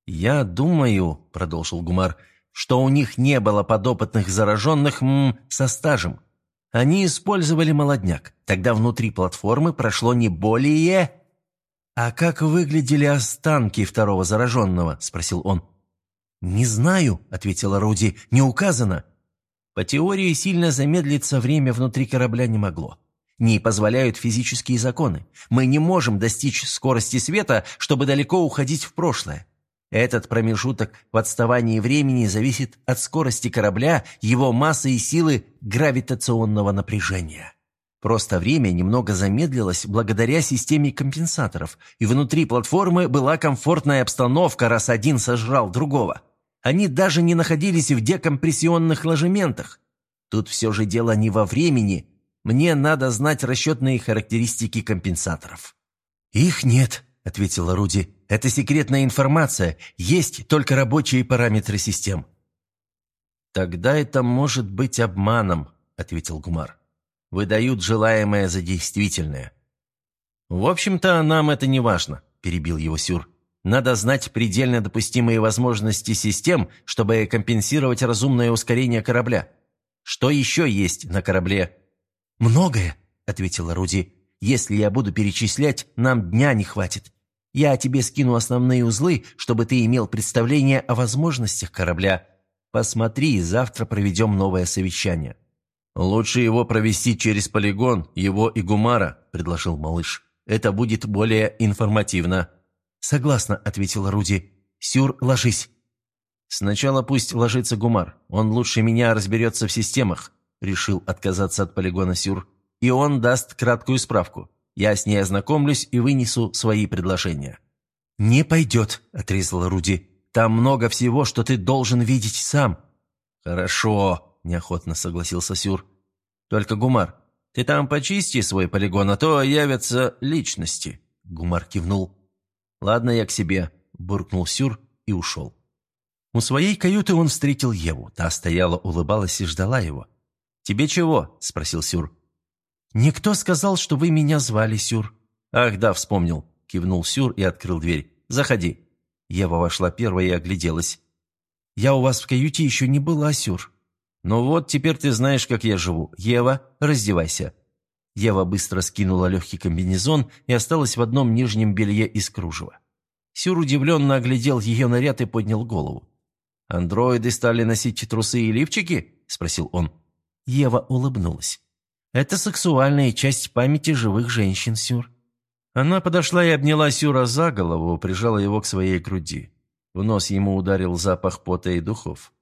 «Я думаю», – продолжил Гумар, – «что у них не было подопытных зараженных м, со стажем. Они использовали молодняк. Тогда внутри платформы прошло не более... «А как выглядели останки второго зараженного?» – спросил он. «Не знаю», – ответила Руди, – «не указано». По теории, сильно замедлиться время внутри корабля не могло. Не позволяют физические законы. Мы не можем достичь скорости света, чтобы далеко уходить в прошлое. Этот промежуток в отставании времени зависит от скорости корабля, его массы и силы гравитационного напряжения. Просто время немного замедлилось благодаря системе компенсаторов, и внутри платформы была комфортная обстановка, раз один сожрал другого. Они даже не находились в декомпрессионных ложементах. Тут все же дело не во времени. Мне надо знать расчетные характеристики компенсаторов. «Их нет», — ответила Руди. Это секретная информация, есть только рабочие параметры систем». «Тогда это может быть обманом», — ответил Гумар. «Выдают желаемое за действительное». «В общем-то, нам это не важно», — перебил его Сюр. «Надо знать предельно допустимые возможности систем, чтобы компенсировать разумное ускорение корабля. Что еще есть на корабле?» «Многое», — ответила Руди. «Если я буду перечислять, нам дня не хватит. Я тебе скину основные узлы, чтобы ты имел представление о возможностях корабля. Посмотри, завтра проведем новое совещание». «Лучше его провести через полигон, его и Гумара», – предложил малыш. «Это будет более информативно». «Согласна», – ответила Руди. «Сюр, ложись». «Сначала пусть ложится Гумар. Он лучше меня разберется в системах», – решил отказаться от полигона Сюр. «И он даст краткую справку. Я с ней ознакомлюсь и вынесу свои предложения». «Не пойдет», — отрезала Руди. «Там много всего, что ты должен видеть сам». «Хорошо», — неохотно согласился Сюр. «Только, Гумар, ты там почисти свой полигон, а то явятся личности». Гумар кивнул. «Ладно, я к себе», — буркнул Сюр и ушел. У своей каюты он встретил Еву. Та стояла, улыбалась и ждала его. «Тебе чего?» – спросил Сюр. «Никто сказал, что вы меня звали, Сюр». «Ах, да, вспомнил», – кивнул Сюр и открыл дверь. «Заходи». Ева вошла первой и огляделась. «Я у вас в каюте еще не была, Сюр». «Ну вот, теперь ты знаешь, как я живу. Ева, раздевайся». Ева быстро скинула легкий комбинезон и осталась в одном нижнем белье из кружева. Сюр удивленно оглядел ее наряд и поднял голову. «Андроиды стали носить трусы и лифчики?» – спросил он. Ева улыбнулась. Это сексуальная часть памяти живых женщин, Сюр». Она подошла и обняла Сюра за голову, прижала его к своей груди. В нос ему ударил запах пота и духов.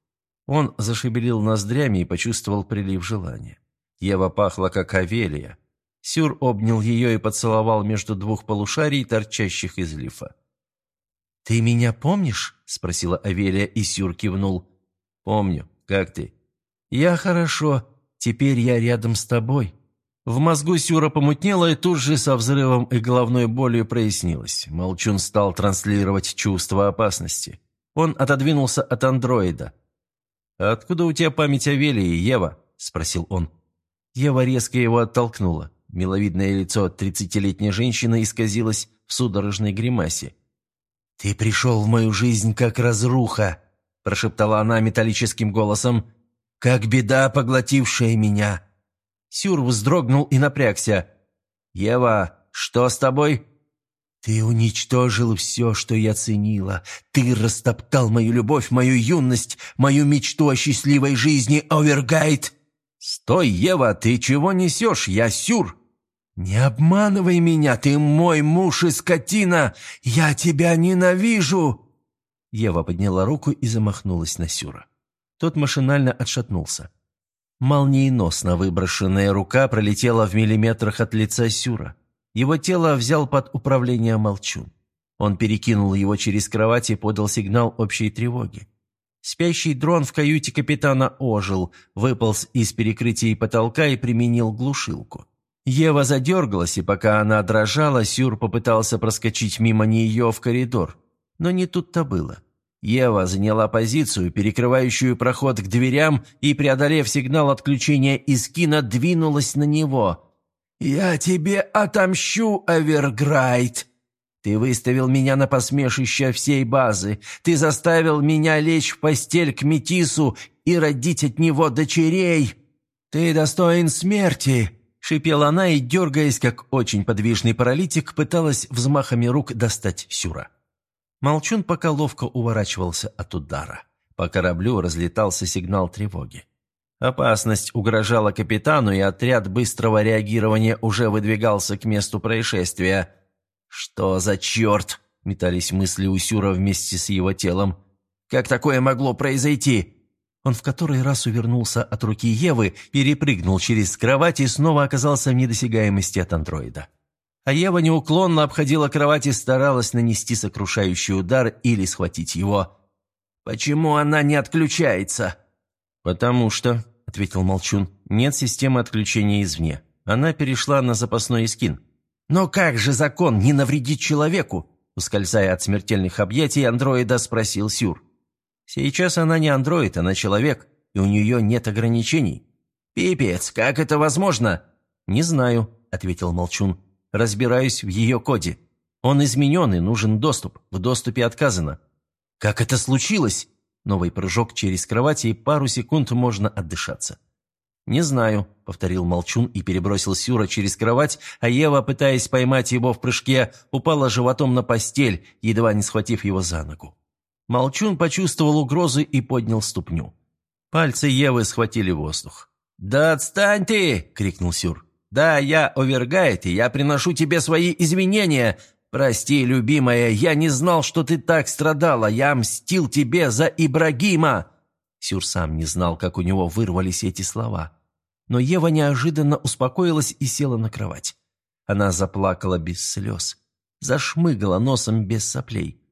Он зашевелил ноздрями и почувствовал прилив желания. Ева пахла, как Авелия. Сюр обнял ее и поцеловал между двух полушарий, торчащих из лифа. «Ты меня помнишь?» – спросила Авелия, и Сюр кивнул. «Помню. Как ты?» «Я хорошо. Теперь я рядом с тобой». В мозгу Сюра помутнело и тут же со взрывом и головной болью прояснилось. Молчун стал транслировать чувство опасности. Он отодвинулся от андроида. «Откуда у тебя память о Велии, Ева?» – спросил он. Ева резко его оттолкнула. Миловидное лицо тридцатилетней женщины исказилось в судорожной гримасе. «Ты пришел в мою жизнь как разруха», – прошептала она металлическим голосом как беда, поглотившая меня». Сюр вздрогнул и напрягся. «Ева, что с тобой?» «Ты уничтожил все, что я ценила. Ты растоптал мою любовь, мою юность, мою мечту о счастливой жизни, Овергайт!» «Стой, Ева, ты чего несешь? Я Сюр!» «Не обманывай меня, ты мой муж и скотина! Я тебя ненавижу!» Ева подняла руку и замахнулась на Сюра. Тот машинально отшатнулся. Молниеносно выброшенная рука пролетела в миллиметрах от лица Сюра. Его тело взял под управление Молчун. Он перекинул его через кровать и подал сигнал общей тревоги. Спящий дрон в каюте капитана ожил, выполз из перекрытия потолка и применил глушилку. Ева задергалась, и пока она дрожала, Сюр попытался проскочить мимо нее в коридор. Но не тут-то было. Ева заняла позицию, перекрывающую проход к дверям, и, преодолев сигнал отключения из кино, двинулась на него. «Я тебе отомщу, Аверграйт!» Ты выставил меня на посмешище всей базы. Ты заставил меня лечь в постель к Метису и родить от него дочерей. Ты достоин смерти. Шипела она и, дергаясь, как очень подвижный паралитик, пыталась взмахами рук достать Сюра. Молчун пока ловко уворачивался от удара. По кораблю разлетался сигнал тревоги. Опасность угрожала капитану, и отряд быстрого реагирования уже выдвигался к месту происшествия. «Что за черт?» — метались мысли у Сюра вместе с его телом. «Как такое могло произойти?» Он в который раз увернулся от руки Евы, перепрыгнул через кровать и снова оказался в недосягаемости от андроида. А Ева неуклонно обходила кровать и старалась нанести сокрушающий удар или схватить его. «Почему она не отключается?» «Потому что», — ответил Молчун, — «нет системы отключения извне. Она перешла на запасной искин». «Но как же закон не навредить человеку?» Ускользая от смертельных объятий, андроида спросил Сюр. Сейчас она не андроид, она человек, и у нее нет ограничений». «Пипец, как это возможно?» «Не знаю», — ответил Молчун. «Разбираюсь в ее коде. Он изменен и нужен доступ. В доступе отказано». «Как это случилось?» Новый прыжок через кровать, и пару секунд можно отдышаться. «Не знаю», — повторил Молчун и перебросил Сюра через кровать, а Ева, пытаясь поймать его в прыжке, упала животом на постель, едва не схватив его за ногу. Молчун почувствовал угрозы и поднял ступню. Пальцы Евы схватили воздух. «Да отстань ты!» — крикнул Сюр. «Да, я Овергайт, и я приношу тебе свои извинения. Прости, любимая, я не знал, что ты так страдала. Я мстил тебе за Ибрагима!» Сюр сам не знал, как у него вырвались эти слова. Но Ева неожиданно успокоилась и села на кровать. Она заплакала без слез, зашмыгала носом без соплей.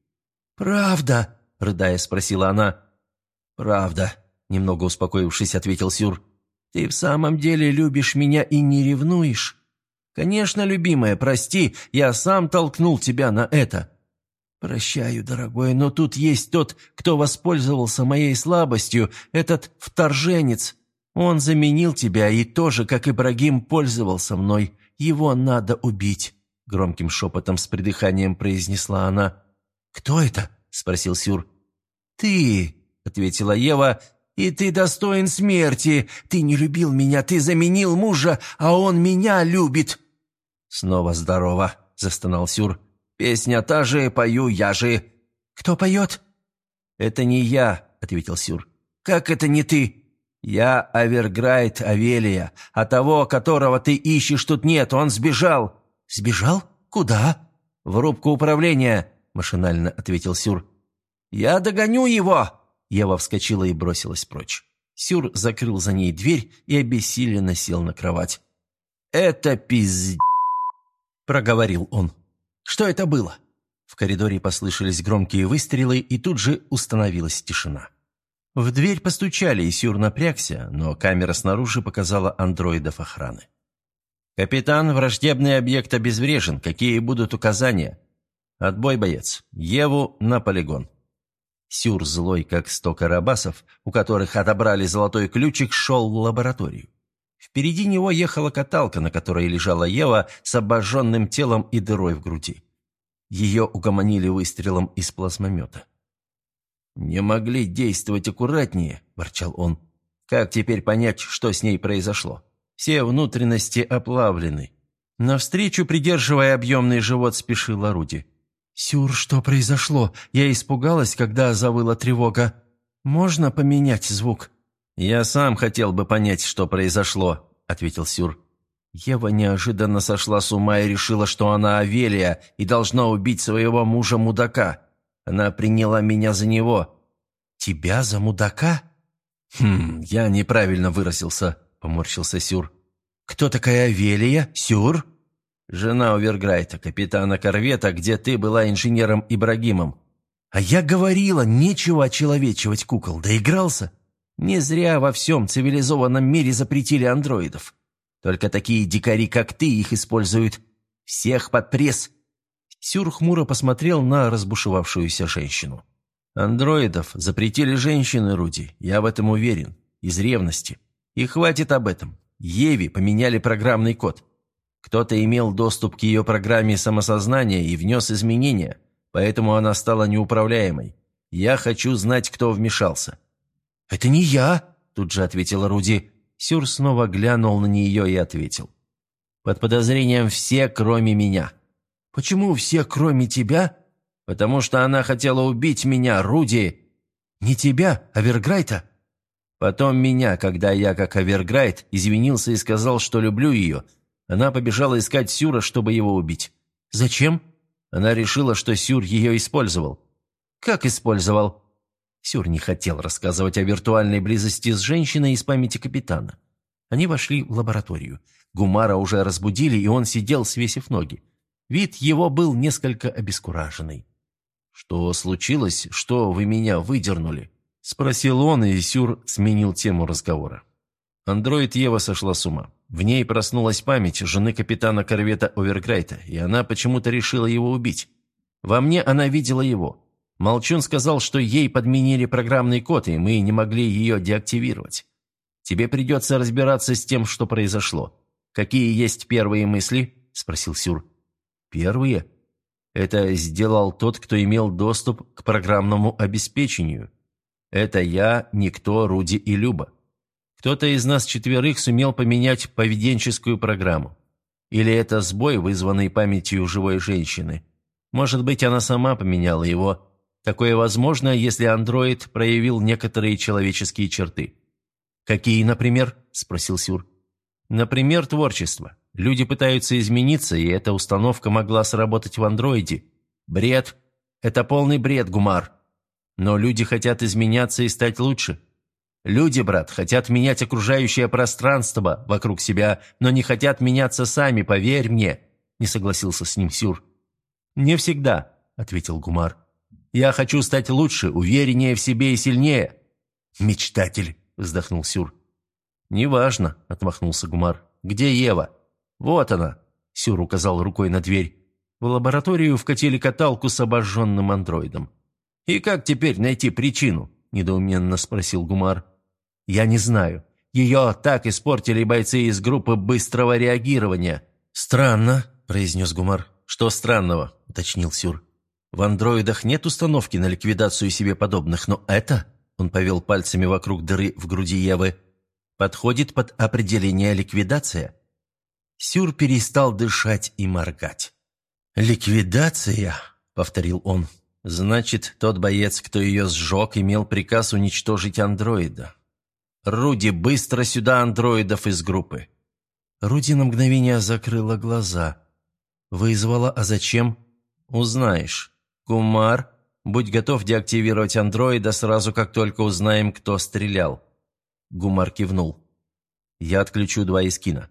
«Правда!» – рыдая спросила она. «Правда», – немного успокоившись, ответил Сюр. «Ты в самом деле любишь меня и не ревнуешь?» «Конечно, любимая, прости, я сам толкнул тебя на это». «Прощаю, дорогой, но тут есть тот, кто воспользовался моей слабостью, этот вторженец. Он заменил тебя и тоже, как Ибрагим, пользовался мной. Его надо убить», — громким шепотом с придыханием произнесла она. «Кто это?» – спросил Сюр. «Ты», – ответила Ева, – «и ты достоин смерти. Ты не любил меня, ты заменил мужа, а он меня любит». «Снова здорово», – застонал Сюр. «Песня та же, пою я же». «Кто поет?» «Это не я», – ответил Сюр. «Как это не ты?» «Я Аверграйт Авелия, а того, которого ты ищешь, тут нет, он сбежал». «Сбежал? Куда?» «В рубку управления машинально ответил Сюр. «Я догоню его!» Ева вскочила и бросилась прочь. Сюр закрыл за ней дверь и обессиленно сел на кровать. «Это пизд...» – проговорил он. «Что это было?» В коридоре послышались громкие выстрелы, и тут же установилась тишина. В дверь постучали, и Сюр напрягся, но камера снаружи показала андроидов охраны. «Капитан, враждебный объект обезврежен. Какие будут указания?» «Отбой, боец. Еву на полигон». Сюр, злой, как сто карабасов, у которых отобрали золотой ключик, шел в лабораторию. Впереди него ехала каталка, на которой лежала Ева с обожженным телом и дырой в груди. Ее угомонили выстрелом из плазмомета. «Не могли действовать аккуратнее», – ворчал он. «Как теперь понять, что с ней произошло? Все внутренности оплавлены». Навстречу, придерживая объемный живот, спешила Руди. «Сюр, что произошло? Я испугалась, когда завыла тревога. Можно поменять звук?» «Я сам хотел бы понять, что произошло», — ответил Сюр. Ева неожиданно сошла с ума и решила, что она Авелия и должна убить своего мужа-мудака. Она приняла меня за него. «Тебя за мудака?» «Хм, я неправильно выразился», — поморщился Сюр. «Кто такая Велия? Сюр?» «Жена Оверграйта, капитана корвета, где ты была инженером Ибрагимом». «А я говорила, нечего очеловечивать кукол, доигрался?» «Не зря во всем цивилизованном мире запретили андроидов. Только такие дикари, как ты, их используют. Всех под пресс!» Сюр хмуро посмотрел на разбушевавшуюся женщину. «Андроидов запретили женщины, Руди, я в этом уверен. Из ревности. И хватит об этом. Еве поменяли программный код. Кто-то имел доступ к ее программе самосознания и внес изменения, поэтому она стала неуправляемой. Я хочу знать, кто вмешался». «Это не я», — тут же ответила Руди. Сюр снова глянул на нее и ответил. «Под подозрением все, кроме меня». «Почему все, кроме тебя?» «Потому что она хотела убить меня, Руди». «Не тебя, а Верграйта?» Потом меня, когда я, как Аверграйт, извинился и сказал, что люблю ее, она побежала искать Сюра, чтобы его убить. «Зачем?» Она решила, что Сюр ее использовал. «Как использовал?» Сюр не хотел рассказывать о виртуальной близости с женщиной из памяти капитана. Они вошли в лабораторию. Гумара уже разбудили, и он сидел, свесив ноги. Вид его был несколько обескураженный. «Что случилось? Что вы меня выдернули?» – спросил он, и Сюр сменил тему разговора. Андроид Ева сошла с ума. В ней проснулась память жены капитана корвета Оверграйта, и она почему-то решила его убить. Во мне она видела его. Молчун сказал, что ей подменили программный код, и мы не могли ее деактивировать. Тебе придется разбираться с тем, что произошло. Какие есть первые мысли?» – спросил Сюр. «Первые?» Это сделал тот, кто имел доступ к программному обеспечению. Это я, Никто, Руди и Люба. Кто-то из нас четверых сумел поменять поведенческую программу. Или это сбой, вызванный памятью живой женщины. Может быть, она сама поменяла его. Такое возможно, если андроид проявил некоторые человеческие черты. «Какие, например?» – спросил Сюр. «Например, творчество. Люди пытаются измениться, и эта установка могла сработать в андроиде. Бред. Это полный бред, Гумар. Но люди хотят изменяться и стать лучше. Люди, брат, хотят менять окружающее пространство вокруг себя, но не хотят меняться сами, поверь мне», – не согласился с ним Сюр. «Не всегда», – ответил Гумар. «Я хочу стать лучше, увереннее в себе и сильнее». «Мечтатель», – вздохнул Сюр. «Неважно», – отмахнулся Гумар. «Где Ева?» «Вот она», – Сюр указал рукой на дверь. В лабораторию вкатили каталку с обожженным андроидом. «И как теперь найти причину?» – недоуменно спросил Гумар. «Я не знаю. Ее так испортили бойцы из группы быстрого реагирования». «Странно», – произнес Гумар. «Что странного?» – уточнил Сюр. «В андроидах нет установки на ликвидацию себе подобных, но это...» – он повел пальцами вокруг дыры в груди Евы. «Подходит под определение ликвидация». Сюр перестал дышать и моргать. «Ликвидация?» – повторил он. «Значит, тот боец, кто ее сжег, имел приказ уничтожить андроида. «Руди, быстро сюда андроидов из группы!» Руди на мгновение закрыла глаза. «Вызвала, а зачем?» «Узнаешь. Кумар, будь готов деактивировать андроида сразу, как только узнаем, кто стрелял». Гумар кивнул. «Я отключу два эскина».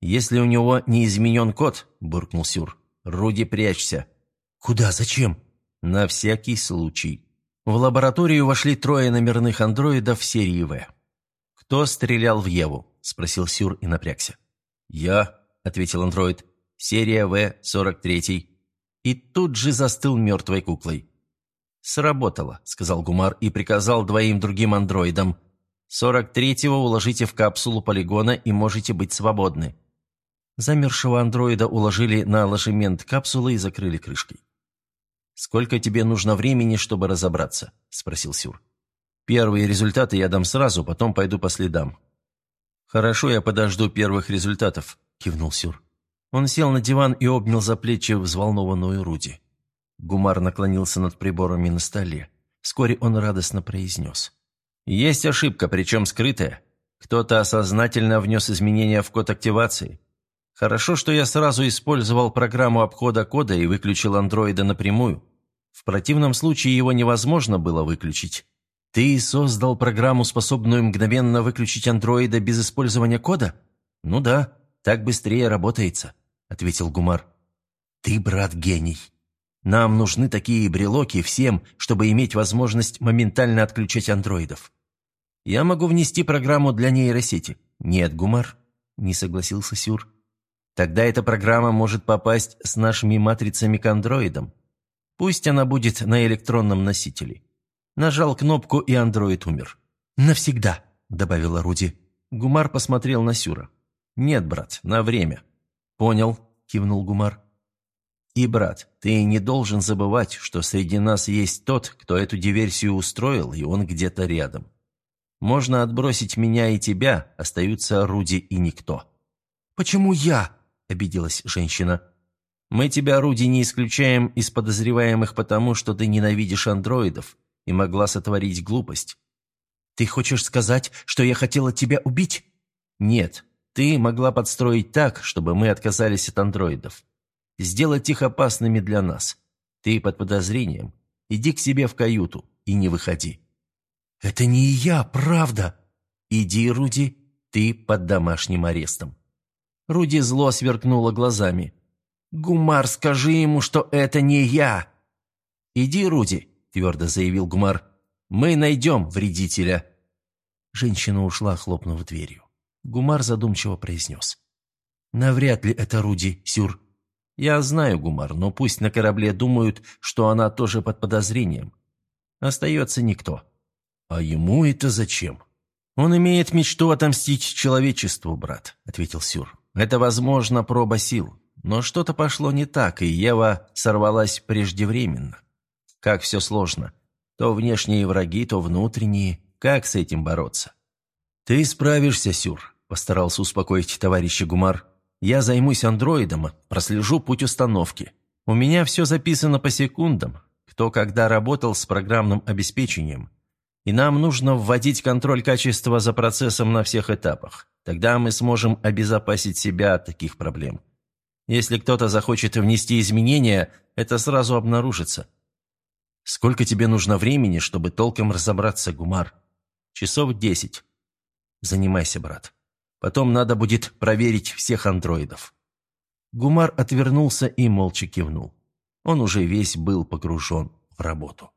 «Если у него не изменен код», – буркнул Сюр, – «Руди, прячься». «Куда? Зачем?» «На всякий случай». В лабораторию вошли трое номерных андроидов серии «В». «Кто стрелял в Еву?» – спросил Сюр и напрягся. «Я», – ответил андроид. «Серия В-43». И тут же застыл мертвой куклой. «Сработало», – сказал Гумар и приказал двоим другим андроидам. «Сорок третьего уложите в капсулу полигона и можете быть свободны». Замершего андроида уложили на ложемент капсулы и закрыли крышкой. «Сколько тебе нужно времени, чтобы разобраться?» – спросил Сюр. Первые результаты я дам сразу, потом пойду по следам». «Хорошо, я подожду первых результатов», – кивнул Сюр. Он сел на диван и обнял за плечи взволнованную Руди. Гумар наклонился над приборами на столе. Вскоре он радостно произнес. «Есть ошибка, причем скрытая. Кто-то осознательно внес изменения в код активации. Хорошо, что я сразу использовал программу обхода кода и выключил андроида напрямую. В противном случае его невозможно было выключить. Ты создал программу, способную мгновенно выключить андроида без использования кода? Ну да, так быстрее работается, ответил Гумар. Ты, брат, гений. Нам нужны такие брелоки всем, чтобы иметь возможность моментально отключать андроидов. Я могу внести программу для нейросети. Нет, Гумар, не согласился Сюр. Тогда эта программа может попасть с нашими матрицами к андроидам. Пусть она будет на электронном носителе. Нажал кнопку, и андроид умер. «Навсегда», — добавила Руди. Гумар посмотрел на Сюра. «Нет, брат, на время». «Понял», — кивнул Гумар. «И, брат, ты не должен забывать, что среди нас есть тот, кто эту диверсию устроил, и он где-то рядом. Можно отбросить меня и тебя, остаются Руди и никто». «Почему я?» — обиделась женщина. «Мы тебя, Руди, не исключаем из подозреваемых потому, что ты ненавидишь андроидов и могла сотворить глупость. Ты хочешь сказать, что я хотела тебя убить? Нет, ты могла подстроить так, чтобы мы отказались от андроидов. Сделать их опасными для нас. Ты под подозрением. Иди к себе в каюту и не выходи. Это не я, правда. Иди, Руди, ты под домашним арестом. Руди зло сверкнула глазами. «Гумар, скажи ему, что это не я!» «Иди, Руди, – твердо заявил Гумар. «Мы найдем вредителя». Женщина ушла, хлопнув дверью. Гумар задумчиво произнес. «Навряд ли это Руди, Сюр». «Я знаю, Гумар, но пусть на корабле думают, что она тоже под подозрением. Остается никто». «А ему это зачем?» «Он имеет мечту отомстить человечеству, брат», — ответил Сюр. «Это, возможно, проба сил. Но что-то пошло не так, и Ева сорвалась преждевременно. Как все сложно. То внешние враги, то внутренние. Как с этим бороться? «Ты справишься, Сюр», – постарался успокоить товарища Гумар. «Я займусь андроидом, прослежу путь установки. У меня все записано по секундам, кто когда работал с программным обеспечением. И нам нужно вводить контроль качества за процессом на всех этапах. Тогда мы сможем обезопасить себя от таких проблем. Если кто-то захочет внести изменения, это сразу обнаружится. Сколько тебе нужно времени, чтобы толком разобраться, Гумар? Часов десять. Занимайся, брат. Потом надо будет проверить всех андроидов. Гумар отвернулся и молча кивнул. Он уже весь был погружен в работу.